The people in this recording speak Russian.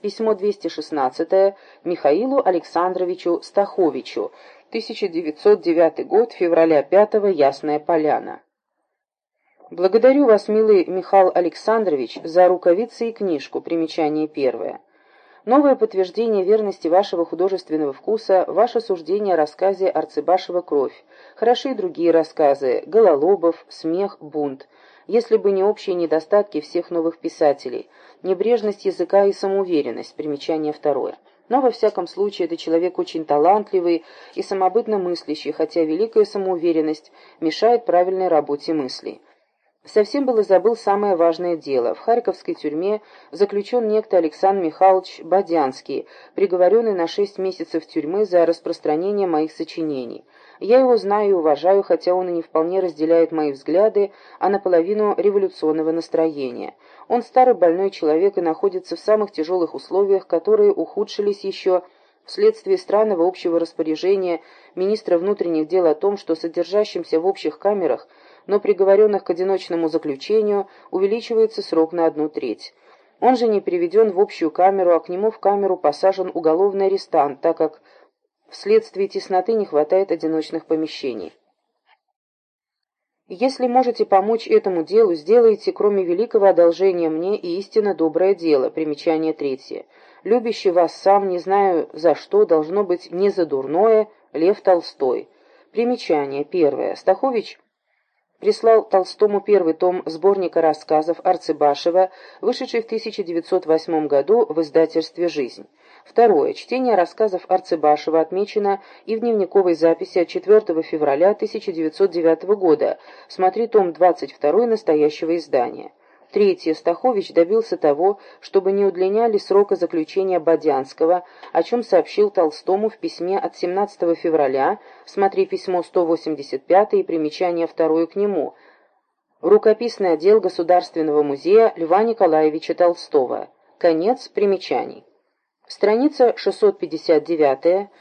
Письмо 216 Михаилу Александровичу Стаховичу, 1909 год, февраля 5 Ясная Поляна. Благодарю вас, милый Михаил Александрович, за рукавицы и книжку, примечание первое. Новое подтверждение верности вашего художественного вкуса, ваше суждение о рассказе Арцебашева «Кровь», хороши другие рассказы, Гололобов, Смех, Бунт, если бы не общие недостатки всех новых писателей – небрежность языка и самоуверенность, примечание второе. Но во всяком случае это человек очень талантливый и самобытно мыслящий, хотя великая самоуверенность мешает правильной работе мыслей. Совсем было забыл самое важное дело. В Харьковской тюрьме заключен некто Александр Михайлович Бодянский, приговоренный на шесть месяцев тюрьмы за распространение моих сочинений. Я его знаю и уважаю, хотя он и не вполне разделяет мои взгляды, а наполовину революционного настроения. Он старый больной человек и находится в самых тяжелых условиях, которые ухудшились еще вследствие странного общего распоряжения министра внутренних дел о том, что содержащимся в общих камерах, но приговоренных к одиночному заключению, увеличивается срок на одну треть. Он же не переведен в общую камеру, а к нему в камеру посажен уголовный арестант, так как вследствие тесноты не хватает одиночных помещений. Если можете помочь этому делу, сделайте, кроме великого одолжения мне, и истинно доброе дело. Примечание третье. Любящий вас сам, не знаю за что, должно быть не за дурное, Лев Толстой. Примечание первое. Стахович прислал Толстому первый том сборника рассказов Арцебашева, вышедший в 1908 году в издательстве «Жизнь». Второе. Чтение рассказов Арцебашева отмечено и в дневниковой записи от 4 февраля 1909 года. Смотри том 22 настоящего издания. Третье. Стахович добился того, чтобы не удлиняли срока заключения Бодянского, о чем сообщил Толстому в письме от 17 февраля, смотри письмо 185 и примечание второе к нему, рукописный отдел Государственного музея Льва Николаевича Толстого. Конец примечаний. Страница 659